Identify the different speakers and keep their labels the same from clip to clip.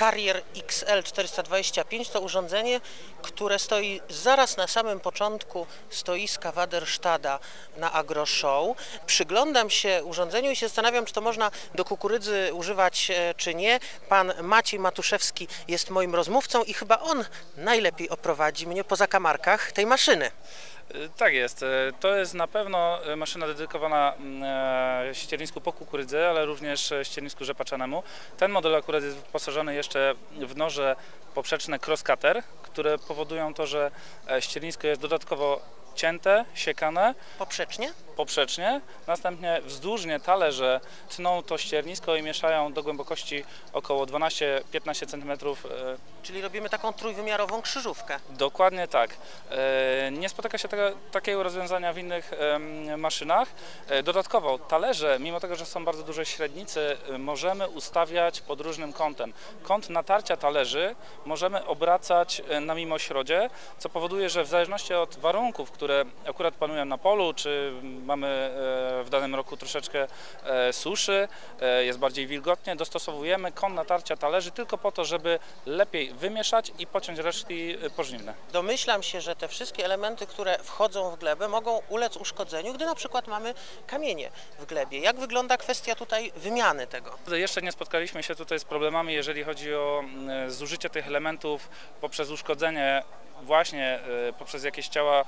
Speaker 1: Carrier XL 425 to urządzenie, które stoi zaraz na samym początku stoiska Waderstada na AgroShow. Przyglądam się urządzeniu i się zastanawiam, czy to można do kukurydzy używać, e, czy nie. Pan Maciej Matuszewski jest moim rozmówcą i chyba on najlepiej oprowadzi mnie po zakamarkach tej maszyny.
Speaker 2: Tak jest. To jest na pewno maszyna dedykowana mm, e, ściernisku po kukurydzy, ale również ściernisku rzepaczanemu. Ten model akurat jest wyposażony jeszcze w noże poprzeczne crosscutter, które powodują to, że e, ściernisko jest dodatkowo cięte, siekane
Speaker 1: Poprzecznie?
Speaker 2: poprzecznie, następnie wzdłużnie talerze tną to ściernisko i mieszają do głębokości około 12-15 cm
Speaker 1: Czyli robimy taką trójwymiarową krzyżówkę.
Speaker 2: Dokładnie tak. E, Nie spotyka się tego, takiego rozwiązania w innych maszynach. E, Dodatkowo talerze, mimo tego, że są bardzo duże średnicy, e, możemy ustawiać pod różnym kątem. Kąt natarcia talerzy możemy obracać e, na mimośrodzie, co powoduje, że w zależności od warunków, które akurat panują na polu, czy mamy e, w danym roku troszeczkę e, suszy, e, jest bardziej wilgotnie, dostosowujemy kąt natarcia talerzy tylko po to, żeby lepiej wymieszać i pociąć resztki pożniwne.
Speaker 1: Domyślam się, że te wszystkie elementy, które wchodzą w glebę, mogą ulec uszkodzeniu, gdy na przykład mamy kamienie w glebie. Jak wygląda kwestia tutaj wymiany tego?
Speaker 2: Jeszcze nie spotkaliśmy się tutaj z problemami, jeżeli chodzi o mm, zużycie tych elementów poprzez uszkodzenie właśnie e, poprzez jakieś ciała e,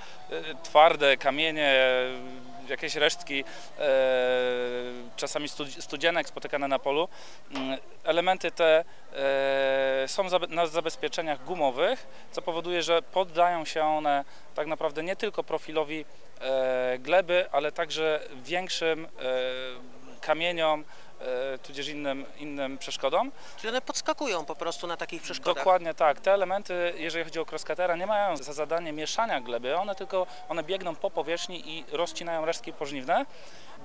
Speaker 2: twarde, kamienie, jakieś resztki, e, czasami studzienek spotykane na polu. Mm, Elementy te są na zabezpieczeniach gumowych, co powoduje, że poddają się one tak naprawdę nie tylko profilowi gleby, ale także większym kamieniom, tudzież innym, innym przeszkodom.
Speaker 1: Czyli one podskakują po prostu na takich przeszkodach.
Speaker 2: Dokładnie tak. Te elementy, jeżeli chodzi o crosscuttera, nie mają za zadanie mieszania gleby, one tylko one biegną po powierzchni i rozcinają resztki pożniwne.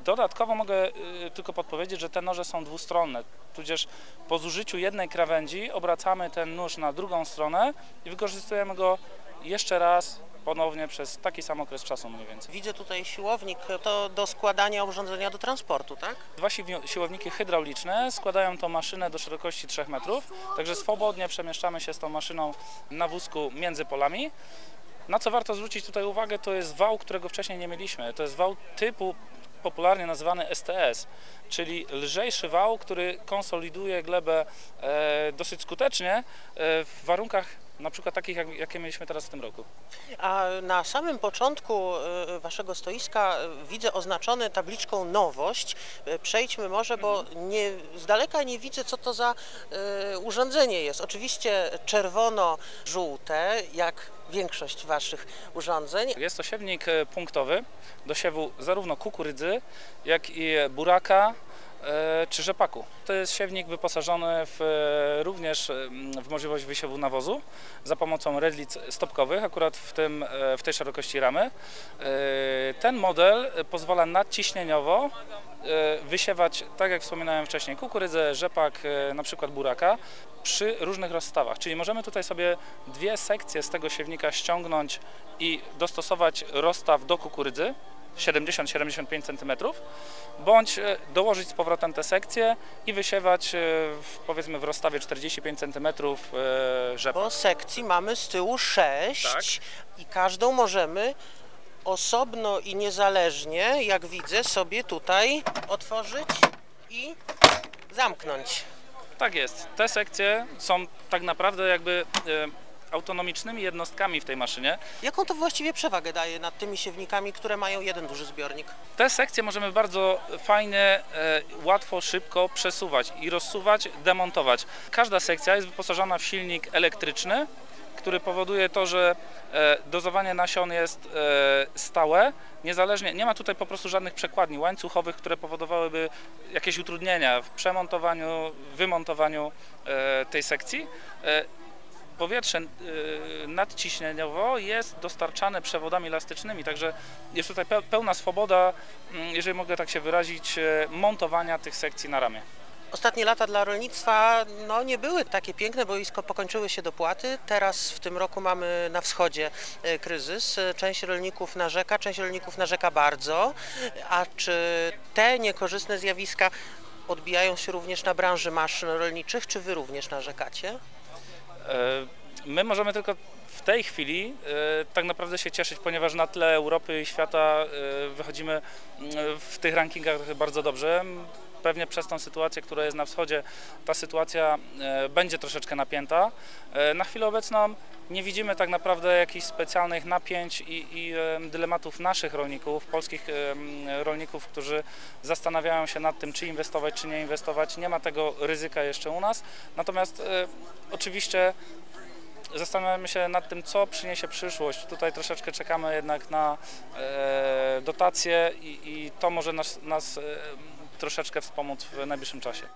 Speaker 2: Dodatkowo mogę y, tylko podpowiedzieć, że te noże są dwustronne, tudzież po zużyciu jednej krawędzi obracamy ten nóż na drugą stronę i wykorzystujemy go jeszcze raz ponownie przez taki sam okres czasu mniej więcej.
Speaker 1: Widzę tutaj siłownik, to do składania urządzenia do transportu, tak?
Speaker 2: Dwa siwi- siłowniki hydrauliczne składają tą maszynę do szerokości 3 metrów, także swobodnie przemieszczamy się z tą maszyną na wózku między polami. Na co warto zwrócić tutaj uwagę, to jest wał, którego wcześniej nie mieliśmy. To jest wał typu popularnie nazywany STS, czyli lżejszy wał, który konsoliduje glebę e, dosyć skutecznie e, w warunkach na przykład takich, jak, jakie mieliśmy teraz w tym roku.
Speaker 1: A na samym początku e, waszego stoiska e, widzę oznaczony tabliczką nowość. Przejdźmy może, bo nie, z daleka nie widzę, co to za urządzenie jest. Oczywiście czerwono-żółte, jak większość waszych urządzeń.
Speaker 2: Jest to siewnik punktowy do siewu zarówno kukurydzy, jak i buraka czy rzepaku. To jest siewnik wyposażony w, e, również w możliwość wysiewu nawozu za pomocą redlic stopkowych, akurat w, tym, e, w tej szerokości ramy. E, Ten model pozwala nadciśnieniowo e, wysiewać, tak jak wspominałem wcześniej, kukurydzę, rzepak, e, na przykład buraka przy różnych rozstawach. Czyli możemy tutaj sobie dwie sekcje z tego siewnika ściągnąć i dostosować rozstaw do kukurydzy 70-75 cm, bądź e, dołożyć z powrotem te sekcje i wysiewać e, w, powiedzmy w rozstawie 45 cm rzepak.
Speaker 1: Bo sekcji mamy z tyłu sześć i każdą możemy osobno i niezależnie, jak widzę, sobie tutaj otworzyć i zamknąć.
Speaker 2: Tak jest. Te sekcje są tak naprawdę jakby e, autonomicznymi jednostkami w tej maszynie.
Speaker 1: Jaką to właściwie przewagę daje nad tymi siewnikami, które mają jeden duży zbiornik?
Speaker 2: Te sekcje możemy bardzo fajnie, e, łatwo, szybko przesuwać i rozsuwać, demontować. Każda sekcja jest wyposażona w silnik elektryczny, który powoduje to, że e, dozowanie nasion jest e, stałe, niezależnie, nie ma tutaj po prostu żadnych przekładni łańcuchowych, które powodowałyby jakieś utrudnienia w przemontowaniu, wymontowaniu tej sekcji. Powietrze y, nadciśnieniowo jest dostarczane przewodami elastycznymi, także jest tutaj pe- pełna swoboda, mm, jeżeli mogę tak się wyrazić, e, montowania tych sekcji na ramię.
Speaker 1: Ostatnie lata dla rolnictwa no, nie były takie piękne, bo pokończyły się dopłaty. Teraz w tym roku mamy na wschodzie e, kryzys. Część rolników narzeka, część rolników narzeka bardzo. A czy te niekorzystne zjawiska odbijają się również na branży maszyn rolniczych, czy wy również narzekacie?
Speaker 2: E, My możemy tylko w tej chwili e, tak naprawdę się cieszyć, ponieważ na tle Europy i świata e, wychodzimy mm, w tych rankingach bardzo dobrze. Pewnie przez tą sytuację, która jest na wschodzie, ta sytuacja e, będzie troszeczkę napięta. E, Na chwilę obecną nie widzimy tak naprawdę jakichś specjalnych napięć i, i e, dylematów naszych rolników, polskich rolników, którzy zastanawiają się nad tym, czy inwestować, czy nie inwestować. Nie ma tego ryzyka jeszcze u nas. Natomiast oczywiście zastanawiamy się nad tym, co przyniesie przyszłość. Tutaj troszeczkę czekamy jednak na dotacje i, i to może nas, nas troszeczkę wspomóc w najbliższym czasie.